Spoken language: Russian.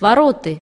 вороты.